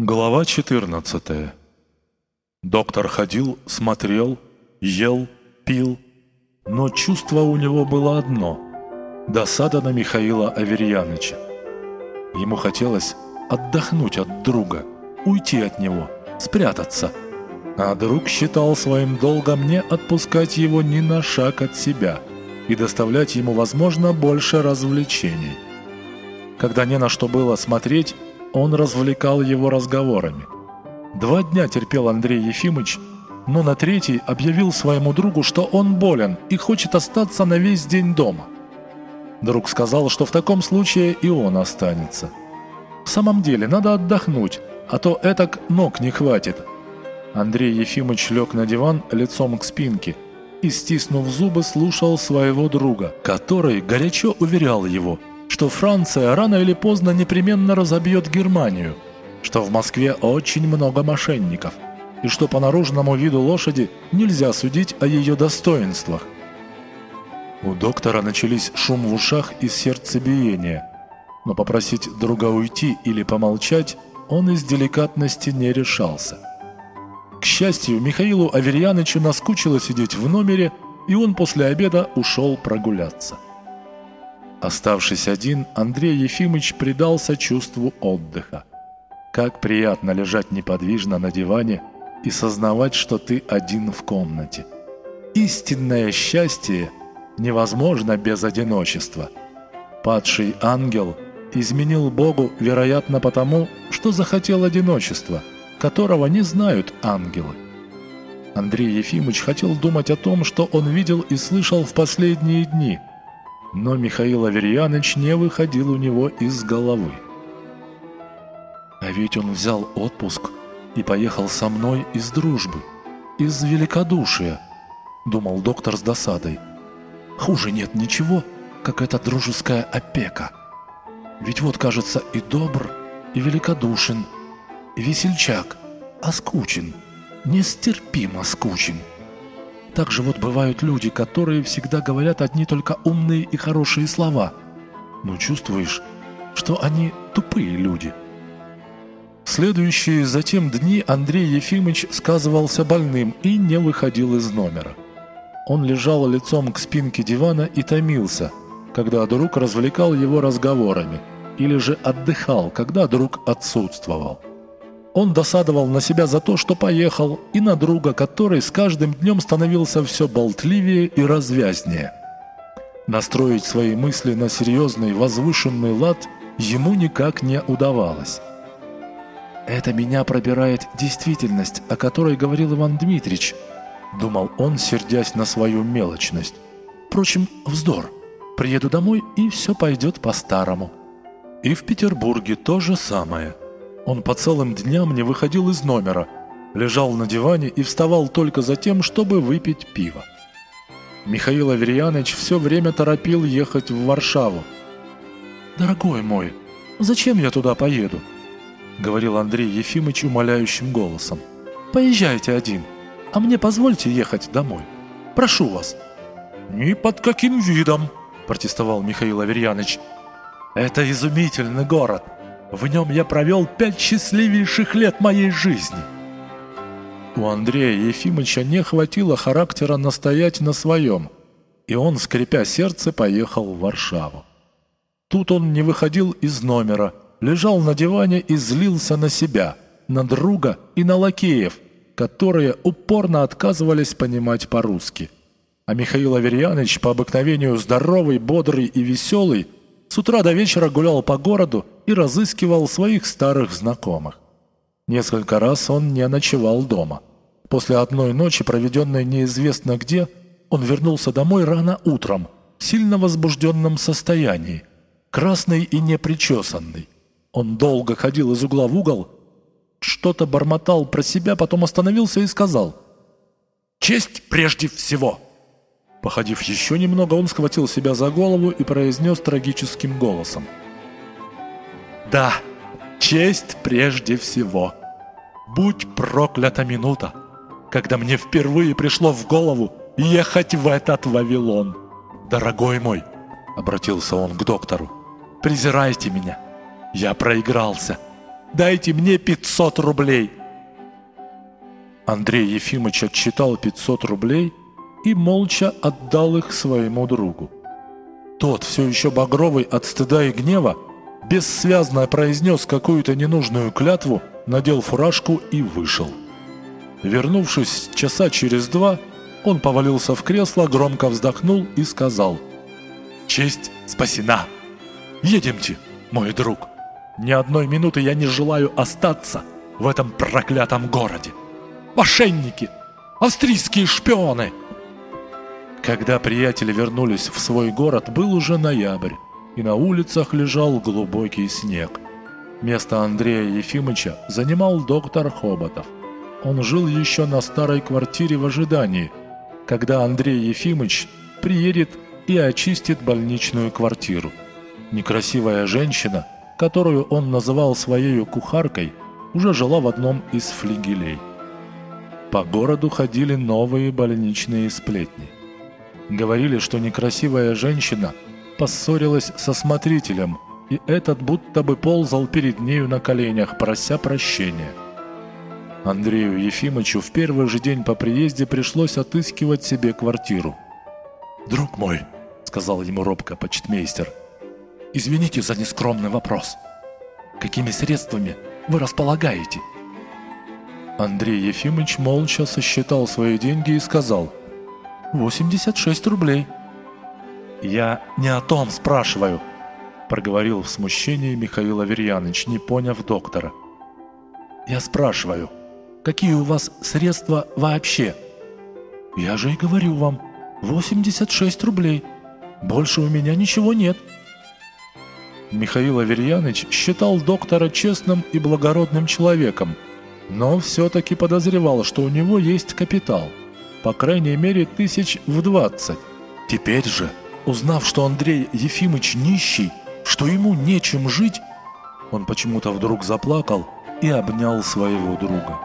Глава 14 Доктор ходил, смотрел, ел, пил, но чувство у него было одно – досада на Михаила Аверьяныча. Ему хотелось отдохнуть от друга, уйти от него, спрятаться. А друг считал своим долгом не отпускать его ни на шаг от себя и доставлять ему, возможно, больше развлечений. Когда не на что было смотреть, он развлекал его разговорами. Два дня терпел Андрей Ефимыч, но на третий объявил своему другу, что он болен и хочет остаться на весь день дома. Друг сказал, что в таком случае и он останется. В самом деле, надо отдохнуть, а то этак ног не хватит. Андрей Ефимыч лег на диван лицом к спинке и, стиснув зубы, слушал своего друга, который горячо уверял его – что Франция рано или поздно непременно разобьет Германию, что в Москве очень много мошенников, и что по наружному виду лошади нельзя судить о ее достоинствах. У доктора начались шум в ушах и сердцебиение, но попросить друга уйти или помолчать он из деликатности не решался. К счастью, Михаилу Аверьянычу наскучило сидеть в номере, и он после обеда ушел прогуляться. Оставшись один, Андрей Ефимович предался чувству отдыха. Как приятно лежать неподвижно на диване и сознавать, что ты один в комнате. Истинное счастье невозможно без одиночества. Падший ангел изменил Богу, вероятно, потому, что захотел одиночества, которого не знают ангелы. Андрей Ефимович хотел думать о том, что он видел и слышал в последние дни – но Михаил Аверьяныч не выходил у него из головы. А ведь он взял отпуск и поехал со мной из дружбы, из великодушия, думал доктор с досадой. Хуже нет ничего, как эта дружеская опека. Ведь вот, кажется, и добр, и великодушен, и весельчак, а скучен, нестерпимо скучен. Так же вот бывают люди, которые всегда говорят одни только умные и хорошие слова. Но чувствуешь, что они тупые люди. следующие затем дни Андрей Ефимович сказывался больным и не выходил из номера. Он лежал лицом к спинке дивана и томился, когда друг развлекал его разговорами, или же отдыхал, когда друг отсутствовал. Он досадовал на себя за то, что поехал, и на друга, который с каждым днем становился все болтливее и развязнее. Настроить свои мысли на серьезный возвышенный лад ему никак не удавалось. «Это меня пробирает действительность, о которой говорил Иван Дмитрич», – думал он, сердясь на свою мелочность. «Впрочем, вздор. Приеду домой, и все пойдет по-старому». И в Петербурге то же самое – он по целым дням не выходил из номера, лежал на диване и вставал только за тем, чтобы выпить пиво. Михаил Аверьяныч все время торопил ехать в Варшаву. «Дорогой мой, зачем я туда поеду?» — говорил Андрей Ефимович умоляющим голосом. «Поезжайте один, а мне позвольте ехать домой. Прошу вас». «Ни под каким видом!» – протестовал Михаил Аверьяныч. «Это изумительный город!» В нем я провел пять счастливейших лет моей жизни. У Андрея Ефимовича не хватило характера настоять на своем, и он, скрипя сердце, поехал в Варшаву. Тут он не выходил из номера, лежал на диване и злился на себя, на друга и на лакеев, которые упорно отказывались понимать по-русски. А Михаил Аверьянович, по обыкновению здоровый, бодрый и веселый, с утра до вечера гулял по городу и разыскивал своих старых знакомых. Несколько раз он не ночевал дома. После одной ночи, проведенной неизвестно где, он вернулся домой рано утром, в сильно возбужденном состоянии, красный и непричесанный. Он долго ходил из угла в угол, что-то бормотал про себя, потом остановился и сказал «Честь прежде всего!» Походив еще немного, он схватил себя за голову и произнес трагическим голосом. «Да, честь прежде всего. Будь проклята минута, когда мне впервые пришло в голову ехать в этот Вавилон. Дорогой мой, — обратился он к доктору, — презирайте меня. Я проигрался. Дайте мне 500 рублей!» Андрей Ефимович отчитал 500 рублей и молча отдал их своему другу. Тот, все еще багровый от стыда и гнева, бессвязно произнес какую-то ненужную клятву, надел фуражку и вышел. Вернувшись часа через два, он повалился в кресло, громко вздохнул и сказал «Честь спасена! Едемте, мой друг! Ни одной минуты я не желаю остаться в этом проклятом городе! Мошенники! Австрийские шпионы!» Когда приятели вернулись в свой город, был уже ноябрь, и на улицах лежал глубокий снег. Место Андрея Ефимовича занимал доктор Хоботов. Он жил еще на старой квартире в ожидании, когда Андрей Ефимович приедет и очистит больничную квартиру. Некрасивая женщина, которую он называл своей кухаркой, уже жила в одном из флигелей. По городу ходили новые больничные сплетни. Говорили, что некрасивая женщина поссорилась со смотрителем, и этот будто бы ползал перед нею на коленях, прося прощения. Андрею Ефимовичу в первый же день по приезде пришлось отыскивать себе квартиру. «Друг мой», — сказал ему робко почтмейстер, — «извините за нескромный вопрос. Какими средствами вы располагаете?» Андрей Ефимович молча сосчитал свои деньги и сказал — 86 рублей. Я не о том спрашиваю, проговорил в смущении Михаил Аверьяныч, не поняв доктора. Я спрашиваю, какие у вас средства вообще? Я же и говорю вам, 86 рублей. Больше у меня ничего нет. Михаил Аверьяныч считал доктора честным и благородным человеком, но все-таки подозревал, что у него есть капитал – по крайней мере тысяч в двадцать. Теперь же, узнав, что Андрей Ефимыч нищий, что ему нечем жить, он почему-то вдруг заплакал и обнял своего друга.